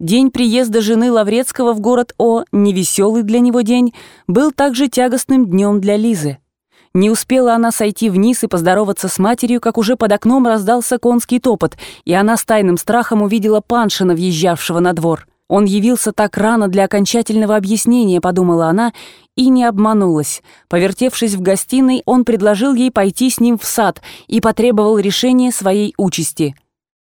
День приезда жены Лаврецкого в город О, невеселый для него день, был также тягостным днем для Лизы. Не успела она сойти вниз и поздороваться с матерью, как уже под окном раздался конский топот, и она с тайным страхом увидела Паншина, въезжавшего на двор. Он явился так рано для окончательного объяснения, подумала она, и не обманулась. Повертевшись в гостиной, он предложил ей пойти с ним в сад и потребовал решения своей участи.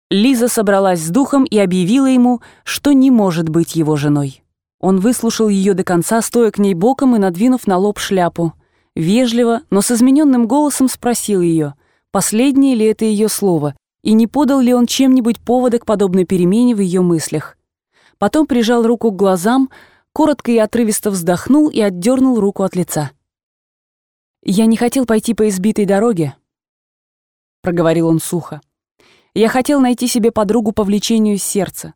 Лиза собралась с духом и объявила ему, что не может быть его женой. Он выслушал ее до конца, стоя к ней боком и надвинув на лоб шляпу. Вежливо, но с измененным голосом спросил ее, последнее ли это ее слово, и не подал ли он чем-нибудь повода к подобной перемене в ее мыслях. Потом прижал руку к глазам, коротко и отрывисто вздохнул и отдернул руку от лица. «Я не хотел пойти по избитой дороге», — проговорил он сухо. «Я хотел найти себе подругу по влечению сердца.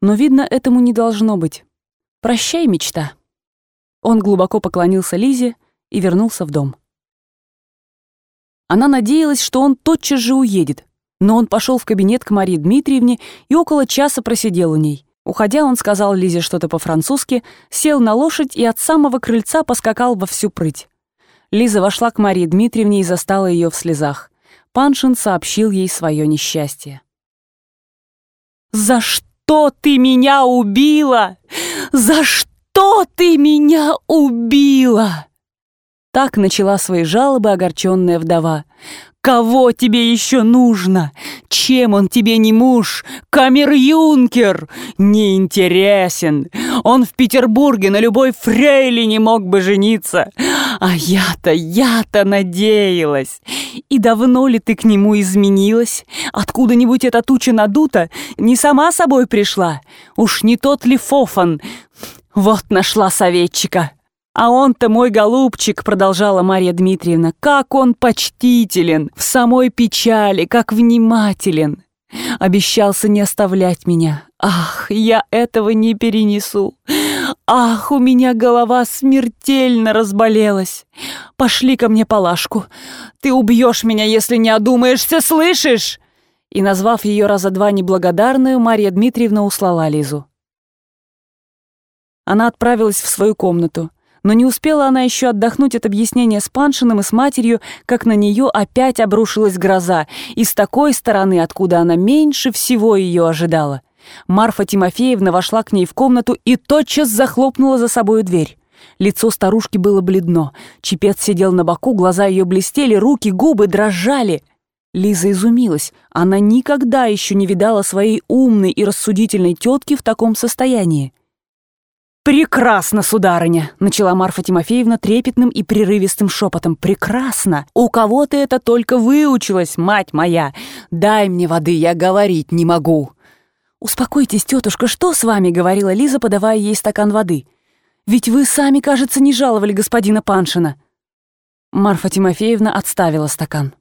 Но, видно, этому не должно быть. Прощай, мечта». Он глубоко поклонился Лизе и вернулся в дом. Она надеялась, что он тотчас же уедет, но он пошел в кабинет к Марии Дмитриевне и около часа просидел у ней. Уходя, он сказал Лизе что-то по-французски, сел на лошадь и от самого крыльца поскакал во всю прыть. Лиза вошла к Марии Дмитриевне и застала ее в слезах. Паншин сообщил ей свое несчастье. «За что ты меня убила? За что ты меня убила?» Так начала свои жалобы огорченная вдова. Кого тебе еще нужно? Чем он тебе не муж? Камер-юнкер! Неинтересен. Он в Петербурге на любой фрейли не мог бы жениться. А я-то, я-то надеялась. И давно ли ты к нему изменилась? Откуда-нибудь эта туча надута? Не сама собой пришла? Уж не тот ли Фофан? Вот нашла советчика. «А он-то мой голубчик», — продолжала Марья Дмитриевна, «как он почтителен, в самой печали, как внимателен. Обещался не оставлять меня. Ах, я этого не перенесу. Ах, у меня голова смертельно разболелась. Пошли ко мне Палашку. Ты убьешь меня, если не одумаешься, слышишь?» И, назвав ее раза два неблагодарную, Марья Дмитриевна услала Лизу. Она отправилась в свою комнату. Но не успела она еще отдохнуть от объяснения с Паншиным и с матерью, как на нее опять обрушилась гроза, и с такой стороны, откуда она меньше всего ее ожидала. Марфа Тимофеевна вошла к ней в комнату и тотчас захлопнула за собою дверь. Лицо старушки было бледно. Чепец сидел на боку, глаза ее блестели, руки, губы дрожали. Лиза изумилась. Она никогда еще не видала своей умной и рассудительной тетки в таком состоянии. «Прекрасно, сударыня!» — начала Марфа Тимофеевна трепетным и прерывистым шепотом. «Прекрасно! У кого ты это только выучилась, мать моя! Дай мне воды, я говорить не могу!» «Успокойтесь, тетушка, что с вами?» — говорила Лиза, подавая ей стакан воды. «Ведь вы сами, кажется, не жаловали господина Паншина». Марфа Тимофеевна отставила стакан.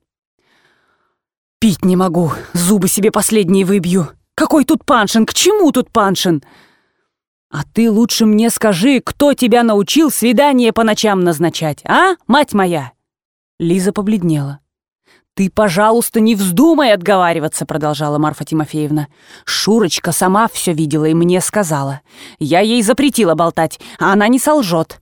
«Пить не могу, зубы себе последние выбью. Какой тут Паншин? К чему тут Паншин?» «А ты лучше мне скажи, кто тебя научил свидание по ночам назначать, а, мать моя?» Лиза побледнела. «Ты, пожалуйста, не вздумай отговариваться», — продолжала Марфа Тимофеевна. «Шурочка сама все видела и мне сказала. Я ей запретила болтать, а она не солжет».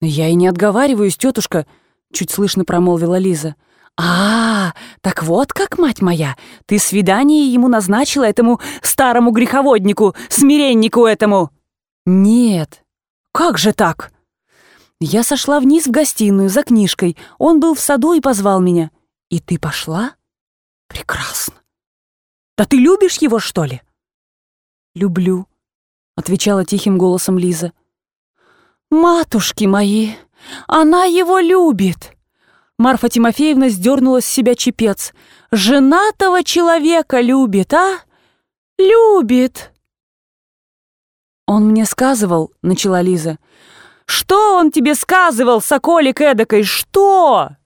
«Я и не отговариваюсь, тетушка», — чуть слышно промолвила Лиза. «А, так вот как, мать моя, ты свидание ему назначила этому старому греховоднику, смиреннику этому?» «Нет. Как же так?» Я сошла вниз в гостиную за книжкой. Он был в саду и позвал меня. «И ты пошла?» «Прекрасно. Да ты любишь его, что ли?» «Люблю», — отвечала тихим голосом Лиза. «Матушки мои, она его любит!» Марфа Тимофеевна сдернула с себя чепец. «Женатого человека любит, а? Любит!» «Он мне сказывал», — начала Лиза. «Что он тебе сказывал, соколик эдакой, что?»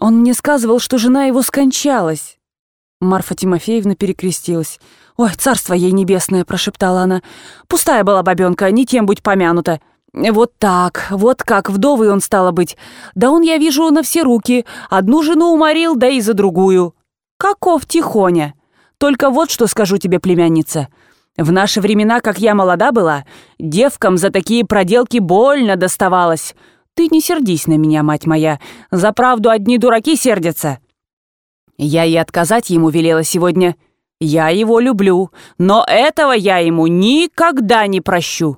«Он мне сказывал, что жена его скончалась». Марфа Тимофеевна перекрестилась. «Ой, царство ей небесное!» — прошептала она. «Пустая была бабёнка, не тем будь помянута. «Вот так, вот как, вдовый он стало быть. Да он, я вижу, на все руки. Одну жену уморил, да и за другую. Каков тихоня. Только вот что скажу тебе, племянница. В наши времена, как я молода была, девкам за такие проделки больно доставалось. Ты не сердись на меня, мать моя, за правду одни дураки сердятся. Я и отказать ему велела сегодня. Я его люблю, но этого я ему никогда не прощу.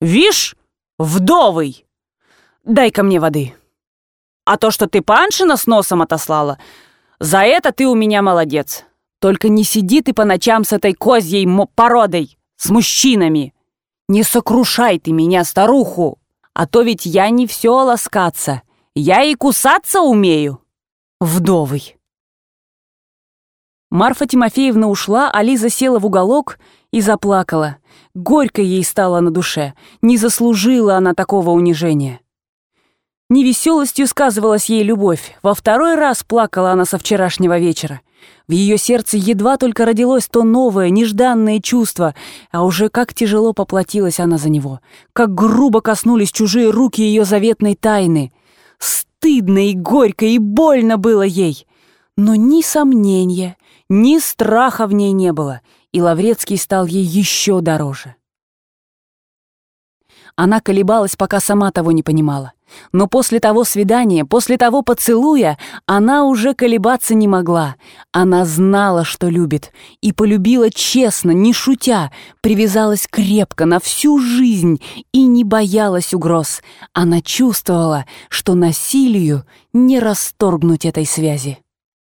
Вишь, вдовый! Дай-ка мне воды. А то, что ты Паншина с носом отослала, за это ты у меня молодец. Только не сиди ты по ночам с этой козьей породой, с мужчинами. Не сокрушай ты меня, старуху, а то ведь я не все ласкаться, я и кусаться умею. Вдовый. Марфа Тимофеевна ушла, а Лиза села в уголок и заплакала. Горько ей стало на душе. Не заслужила она такого унижения. Невеселостью сказывалась ей любовь. Во второй раз плакала она со вчерашнего вечера. В ее сердце едва только родилось то новое, нежданное чувство, а уже как тяжело поплатилась она за него, как грубо коснулись чужие руки ее заветной тайны. Стыдно и горько и больно было ей. Но ни сомнения, ни страха в ней не было, и Лаврецкий стал ей еще дороже. Она колебалась, пока сама того не понимала. Но после того свидания, после того поцелуя, она уже колебаться не могла. Она знала, что любит, и полюбила честно, не шутя, привязалась крепко на всю жизнь и не боялась угроз. Она чувствовала, что насилию не расторгнуть этой связи.